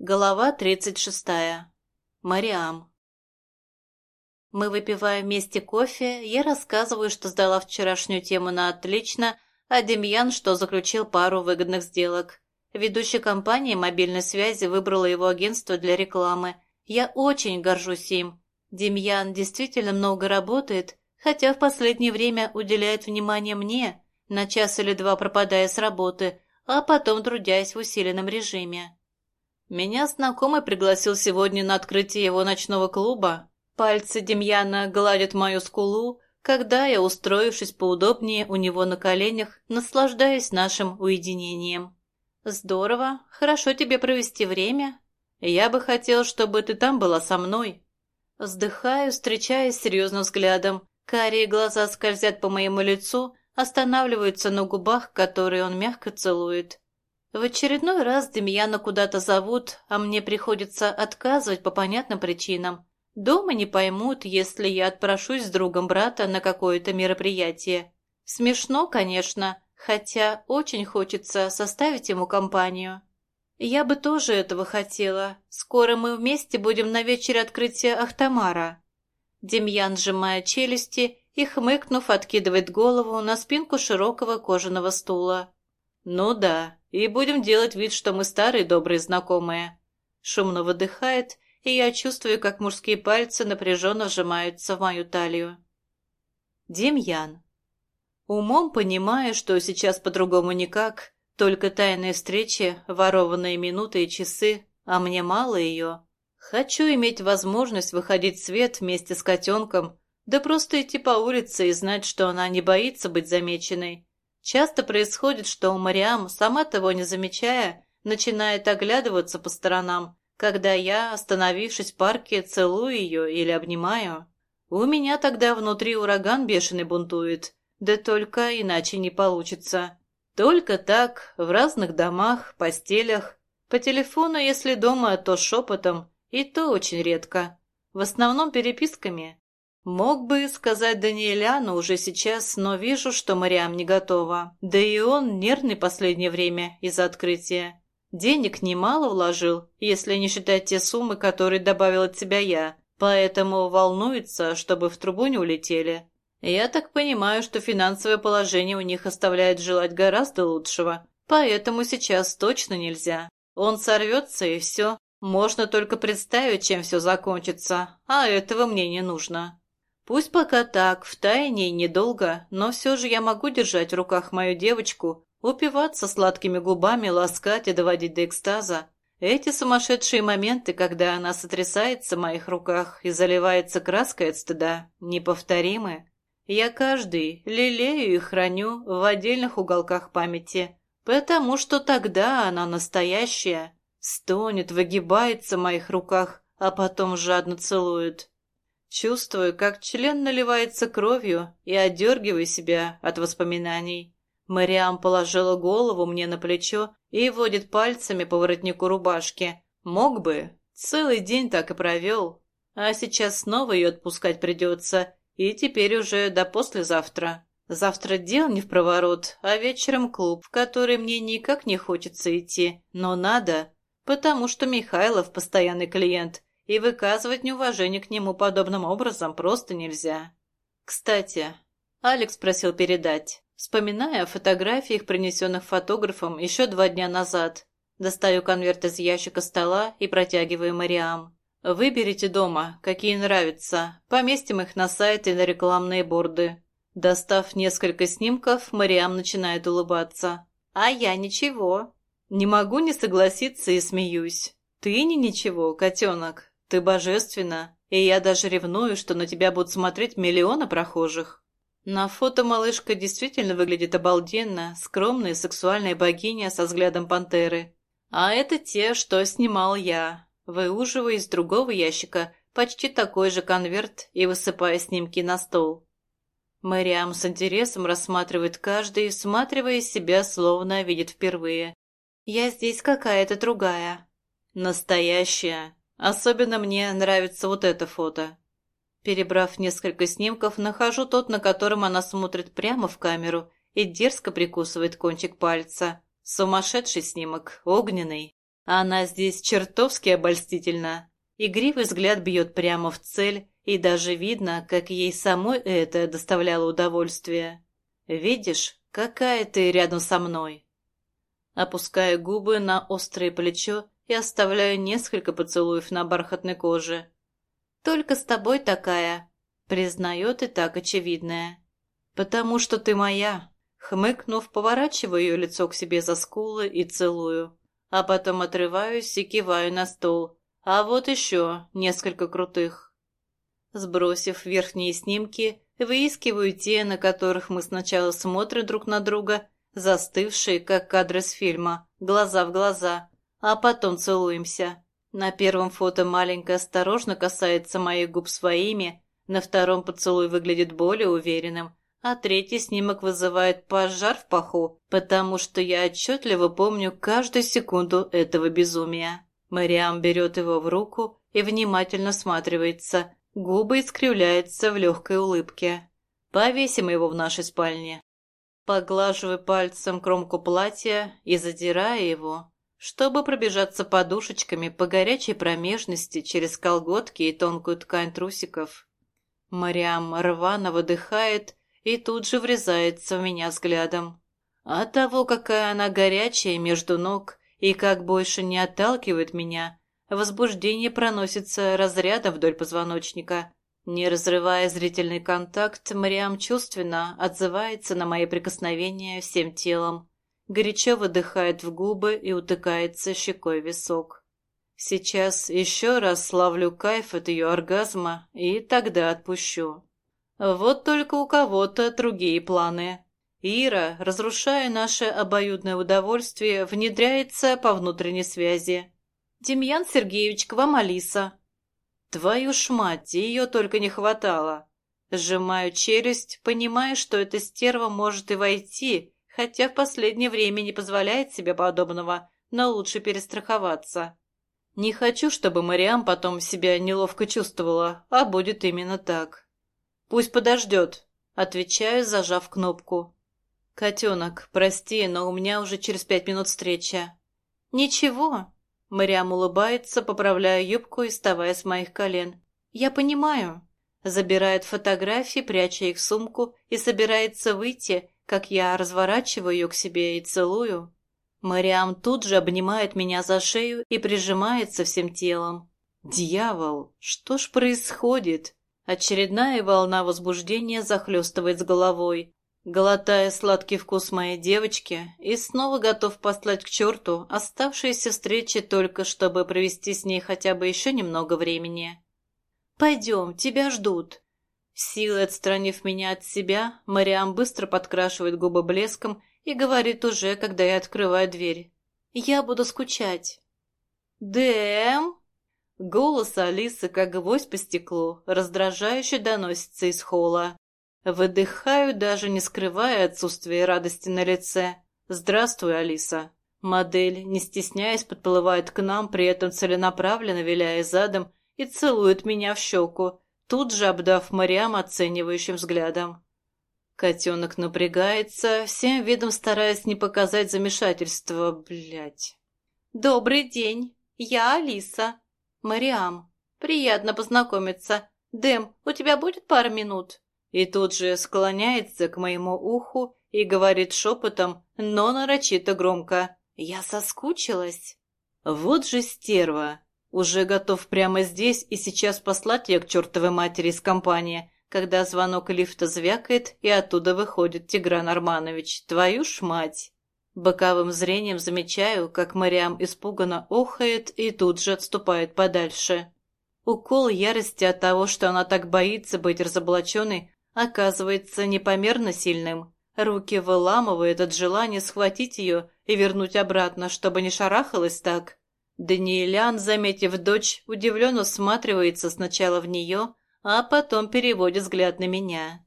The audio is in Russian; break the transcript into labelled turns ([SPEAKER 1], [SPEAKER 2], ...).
[SPEAKER 1] Голова тридцать шестая. Мариам. Мы выпиваем вместе кофе, я рассказываю, что сдала вчерашнюю тему на отлично, а Демьян, что заключил пару выгодных сделок. Ведущая компания мобильной связи выбрала его агентство для рекламы. Я очень горжусь им. Демьян действительно много работает, хотя в последнее время уделяет внимание мне, на час или два пропадая с работы, а потом трудясь в усиленном режиме. Меня знакомый пригласил сегодня на открытие его ночного клуба. Пальцы Демьяна гладят мою скулу, когда я, устроившись поудобнее у него на коленях, наслаждаюсь нашим уединением. «Здорово, хорошо тебе провести время. Я бы хотел, чтобы ты там была со мной». Вздыхаю, встречаясь серьезным взглядом. Карие глаза скользят по моему лицу, останавливаются на губах, которые он мягко целует. В очередной раз Демьяна куда-то зовут, а мне приходится отказывать по понятным причинам. Дома не поймут, если я отпрошусь с другом брата на какое-то мероприятие. Смешно, конечно, хотя очень хочется составить ему компанию. Я бы тоже этого хотела. Скоро мы вместе будем на вечере открытия Ахтамара. Демьян сжимая челюсти и, хмыкнув, откидывает голову на спинку широкого кожаного стула. «Ну да, и будем делать вид, что мы старые добрые знакомые». Шумно выдыхает, и я чувствую, как мужские пальцы напряженно сжимаются в мою талию. Демьян. Умом понимаю, что сейчас по-другому никак, только тайные встречи, ворованные минуты и часы, а мне мало ее. Хочу иметь возможность выходить в свет вместе с котенком, да просто идти по улице и знать, что она не боится быть замеченной, Часто происходит, что Мариам, сама того не замечая, начинает оглядываться по сторонам, когда я, остановившись в парке, целую ее или обнимаю. У меня тогда внутри ураган бешеный бунтует, да только иначе не получится. Только так, в разных домах, постелях, по телефону, если дома, то шепотом, и то очень редко. В основном переписками. Мог бы сказать Даниэляну уже сейчас, но вижу, что Мариам не готова. Да и он нервный последнее время из-за открытия. Денег немало вложил, если не считать те суммы, которые добавил от себя я, поэтому волнуется, чтобы в трубу не улетели. Я так понимаю, что финансовое положение у них оставляет желать гораздо лучшего, поэтому сейчас точно нельзя. Он сорвется и все. Можно только представить, чем все закончится, а этого мне не нужно. Пусть пока так, в тайне и недолго, но все же я могу держать в руках мою девочку, упиваться сладкими губами, ласкать и доводить до экстаза. Эти сумасшедшие моменты, когда она сотрясается в моих руках и заливается краской от стыда, неповторимы. Я каждый лелею и храню в отдельных уголках памяти, потому что тогда она настоящая, стонет, выгибается в моих руках, а потом жадно целует. Чувствую, как член наливается кровью и отдергиваю себя от воспоминаний. Мариам положила голову мне на плечо и водит пальцами по воротнику рубашки. Мог бы, целый день так и провел. А сейчас снова ее отпускать придется, и теперь уже до послезавтра. Завтра дел не в проворот, а вечером клуб, в который мне никак не хочется идти, но надо, потому что Михайлов постоянный клиент, и выказывать неуважение к нему подобным образом просто нельзя. Кстати, Алекс просил передать, вспоминая о фотографиях, принесенных фотографом еще два дня назад. Достаю конверт из ящика стола и протягиваю Мариам. Выберите дома, какие нравятся, поместим их на сайт и на рекламные борды. Достав несколько снимков, Мариам начинает улыбаться. А я ничего. Не могу не согласиться и смеюсь. Ты не ничего, котенок. Ты божественна, и я даже ревную, что на тебя будут смотреть миллионы прохожих. На фото малышка действительно выглядит обалденно, скромная сексуальная богиня со взглядом пантеры. А это те, что снимал я, выуживая из другого ящика почти такой же конверт и высыпая снимки на стол. Мэриам с интересом рассматривает каждый, всматривая себя, словно видит впервые. «Я здесь какая-то другая». «Настоящая», Особенно мне нравится вот это фото. Перебрав несколько снимков, нахожу тот, на котором она смотрит прямо в камеру и дерзко прикусывает кончик пальца. Сумасшедший снимок, огненный. Она здесь чертовски обольстительна. Игривый взгляд бьет прямо в цель, и даже видно, как ей самой это доставляло удовольствие. «Видишь, какая ты рядом со мной?» Опускаю губы на острое плечо и оставляю несколько поцелуев на бархатной коже. «Только с тобой такая», — признает и так очевидное. «Потому что ты моя», — хмыкнув, поворачиваю ее лицо к себе за скулы и целую, а потом отрываюсь и киваю на стол. А вот еще несколько крутых. Сбросив верхние снимки, выискиваю те, на которых мы сначала смотрим друг на друга, застывшие, как кадры с фильма, глаза в глаза, а потом целуемся. На первом фото маленькая осторожно касается моих губ своими, на втором поцелуй выглядит более уверенным, а третий снимок вызывает пожар в паху, потому что я отчетливо помню каждую секунду этого безумия. Мариам берет его в руку и внимательно сматривается, губы искривляются в легкой улыбке. Повесим его в нашей спальне. Поглаживаю пальцем кромку платья и задираю его, чтобы пробежаться подушечками по горячей промежности через колготки и тонкую ткань трусиков. Мариам рвано выдыхает и тут же врезается в меня взглядом. От того, какая она горячая между ног и как больше не отталкивает меня, возбуждение проносится разрядом вдоль позвоночника. Не разрывая зрительный контакт, Мариам чувственно отзывается на мои прикосновения всем телом горячо выдыхает в губы и утыкается щекой висок. Сейчас еще раз славлю кайф от ее оргазма и тогда отпущу. Вот только у кого-то другие планы. Ира, разрушая наше обоюдное удовольствие, внедряется по внутренней связи. «Демьян Сергеевич, к вам Алиса». «Твою ж мать, ее только не хватало». Сжимаю челюсть, понимая, что эта стерва может и войти, хотя в последнее время не позволяет себе подобного, но лучше перестраховаться. Не хочу, чтобы Мариам потом себя неловко чувствовала, а будет именно так. Пусть подождет, отвечаю, зажав кнопку. Котенок, прости, но у меня уже через пять минут встреча. Ничего. Мариам улыбается, поправляя юбку и вставая с моих колен. Я понимаю. Забирает фотографии, пряча их в сумку, и собирается выйти, как я разворачиваю ее к себе и целую. Мариам тут же обнимает меня за шею и прижимается всем телом. «Дьявол! Что ж происходит?» Очередная волна возбуждения захлестывает с головой. Глотая сладкий вкус моей девочки и снова готов послать к черту оставшиеся встречи только, чтобы провести с ней хотя бы еще немного времени. «Пойдем, тебя ждут», Силой отстранив меня от себя, Мариам быстро подкрашивает губы блеском и говорит уже, когда я открываю дверь. «Я буду скучать». «Дэм?» Голос Алисы, как гвоздь по стеклу, раздражающе доносится из холла. Выдыхаю, даже не скрывая отсутствие радости на лице. «Здравствуй, Алиса». Модель, не стесняясь, подплывает к нам, при этом целенаправленно виляя задом, и целует меня в щеку, тут же обдав Мариам оценивающим взглядом. Котенок напрягается, всем видом стараясь не показать замешательства, блядь. «Добрый день, я Алиса. Мариам, приятно познакомиться. Дэм, у тебя будет пара минут?» И тут же склоняется к моему уху и говорит шепотом, но нарочито громко. «Я соскучилась». Вот же стерва. Уже готов прямо здесь и сейчас послать ее к чертовой матери из компании, когда звонок лифта звякает, и оттуда выходит Тигран Арманович. Твою ж мать! Боковым зрением замечаю, как Мариам испуганно охает и тут же отступает подальше. Укол ярости от того, что она так боится быть разоблаченной, оказывается непомерно сильным. Руки выламывают от желания схватить ее и вернуть обратно, чтобы не шарахалась так. Даниэлян, заметив дочь, удивленно всматривается сначала в нее, а потом переводит взгляд на меня.